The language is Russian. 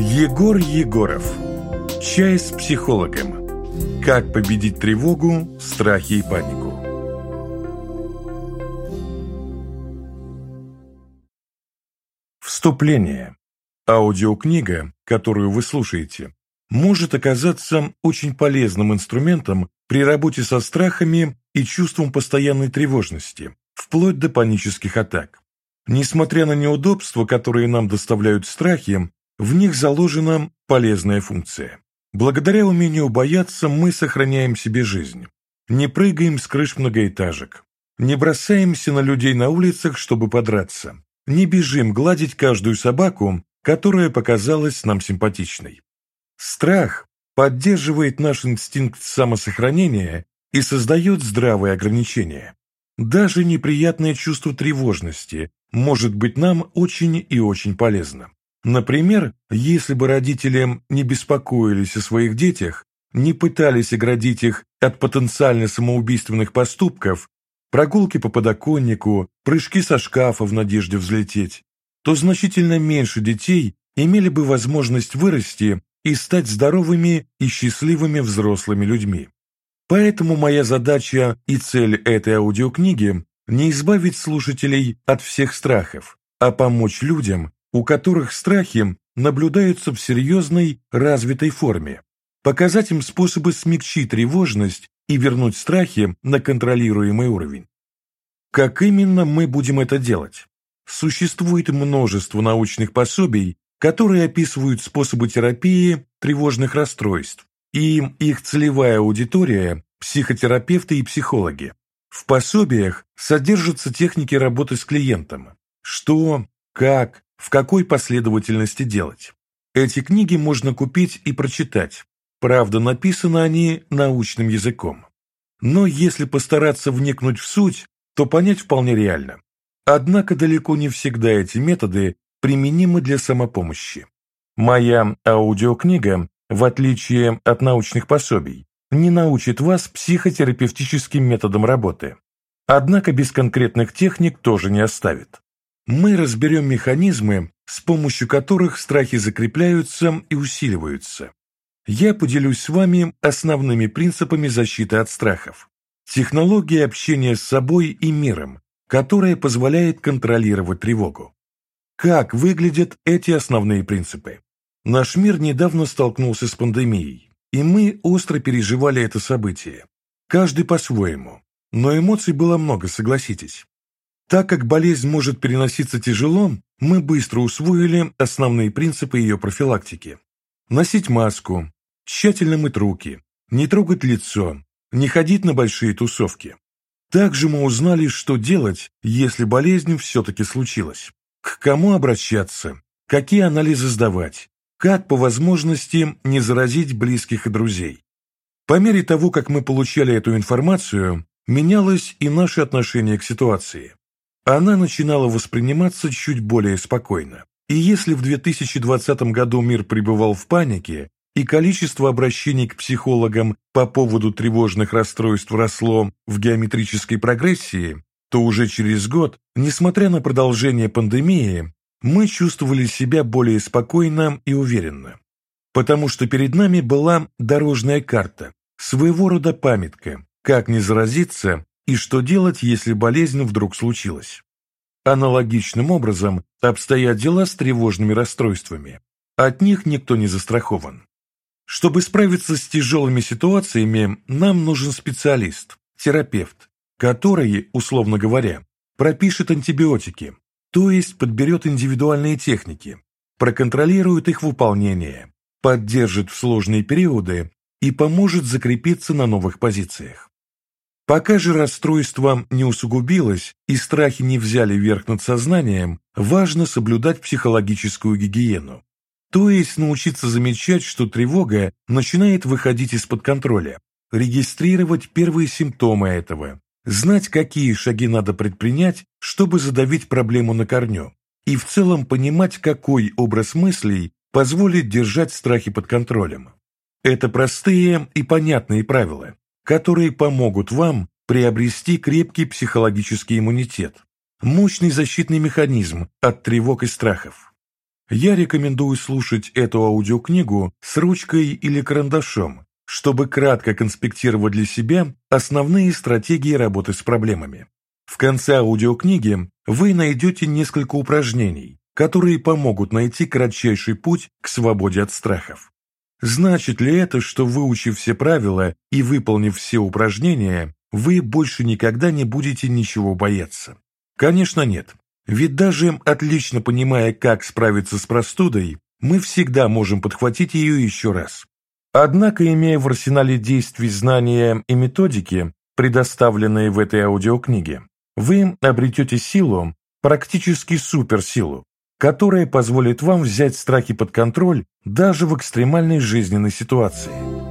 Егор Егоров. Чай с психологом. Как победить тревогу, страхи и панику. Вступление. Аудиокнига, которую вы слушаете, может оказаться очень полезным инструментом при работе со страхами и чувством постоянной тревожности, вплоть до панических атак. Несмотря на неудобства, которые нам доставляют страхи, в них заложена полезная функция. Благодаря умению бояться мы сохраняем себе жизнь. Не прыгаем с крыш многоэтажек. Не бросаемся на людей на улицах, чтобы подраться. Не бежим гладить каждую собаку, которая показалась нам симпатичной. Страх поддерживает наш инстинкт самосохранения и создает здравые ограничения. Даже неприятное чувство тревожности может быть нам очень и очень полезно. Например, если бы родители не беспокоились о своих детях, не пытались оградить их от потенциально самоубийственных поступков, прогулки по подоконнику, прыжки со шкафа в надежде взлететь, то значительно меньше детей имели бы возможность вырасти и стать здоровыми и счастливыми взрослыми людьми. Поэтому моя задача и цель этой аудиокниги – не избавить слушателей от всех страхов, а помочь людям, у которых страхи наблюдаются в серьезной, развитой форме, показать им способы смягчить тревожность и вернуть страхи на контролируемый уровень. Как именно мы будем это делать? Существует множество научных пособий, которые описывают способы терапии тревожных расстройств, и их целевая аудитория – психотерапевты и психологи. В пособиях содержатся техники работы с клиентом. Что, как, в какой последовательности делать. Эти книги можно купить и прочитать. Правда, написаны они научным языком. Но если постараться вникнуть в суть, то понять вполне реально. Однако далеко не всегда эти методы применимы для самопомощи. Моя аудиокнига, в отличие от научных пособий, не научит вас психотерапевтическим методам работы. Однако без конкретных техник тоже не оставит. Мы разберем механизмы, с помощью которых страхи закрепляются и усиливаются. Я поделюсь с вами основными принципами защиты от страхов. Технология общения с собой и миром, которая позволяет контролировать тревогу. Как выглядят эти основные принципы? Наш мир недавно столкнулся с пандемией. И мы остро переживали это событие. Каждый по-своему. Но эмоций было много, согласитесь. Так как болезнь может переноситься тяжело, мы быстро усвоили основные принципы ее профилактики. Носить маску, тщательно мыть руки, не трогать лицо, не ходить на большие тусовки. Также мы узнали, что делать, если болезнь все-таки случилась. К кому обращаться, какие анализы сдавать, как по возможности не заразить близких и друзей. По мере того, как мы получали эту информацию, менялось и наше отношение к ситуации. Она начинала восприниматься чуть более спокойно. И если в 2020 году мир пребывал в панике, и количество обращений к психологам по поводу тревожных расстройств росло в геометрической прогрессии, то уже через год, несмотря на продолжение пандемии, мы чувствовали себя более спокойно и уверенно, потому что перед нами была дорожная карта, своего рода памятка, как не заразиться и что делать, если болезнь вдруг случилась. Аналогичным образом обстоят дела с тревожными расстройствами. От них никто не застрахован. Чтобы справиться с тяжелыми ситуациями, нам нужен специалист, терапевт, который, условно говоря, пропишет антибиотики, то есть подберет индивидуальные техники, проконтролирует их выполнение, поддержит в сложные периоды и поможет закрепиться на новых позициях. Пока же расстройство не усугубилось и страхи не взяли верх над сознанием, важно соблюдать психологическую гигиену. То есть научиться замечать, что тревога начинает выходить из-под контроля, регистрировать первые симптомы этого, знать, какие шаги надо предпринять, чтобы задавить проблему на корню, и в целом понимать, какой образ мыслей позволит держать страхи под контролем. Это простые и понятные правила, которые помогут вам приобрести крепкий психологический иммунитет, мощный защитный механизм от тревог и страхов. Я рекомендую слушать эту аудиокнигу с ручкой или карандашом, чтобы кратко конспектировать для себя основные стратегии работы с проблемами. В конце аудиокниги вы найдете несколько упражнений, которые помогут найти кратчайший путь к свободе от страхов. Значит ли это, что выучив все правила и выполнив все упражнения, вы больше никогда не будете ничего бояться? Конечно нет. Ведь даже отлично понимая, как справиться с простудой, мы всегда можем подхватить ее еще раз. Однако, имея в арсенале действий знания и методики, предоставленные в этой аудиокниге, вы обретете силу, практически суперсилу, которая позволит вам взять страхи под контроль даже в экстремальной жизненной ситуации.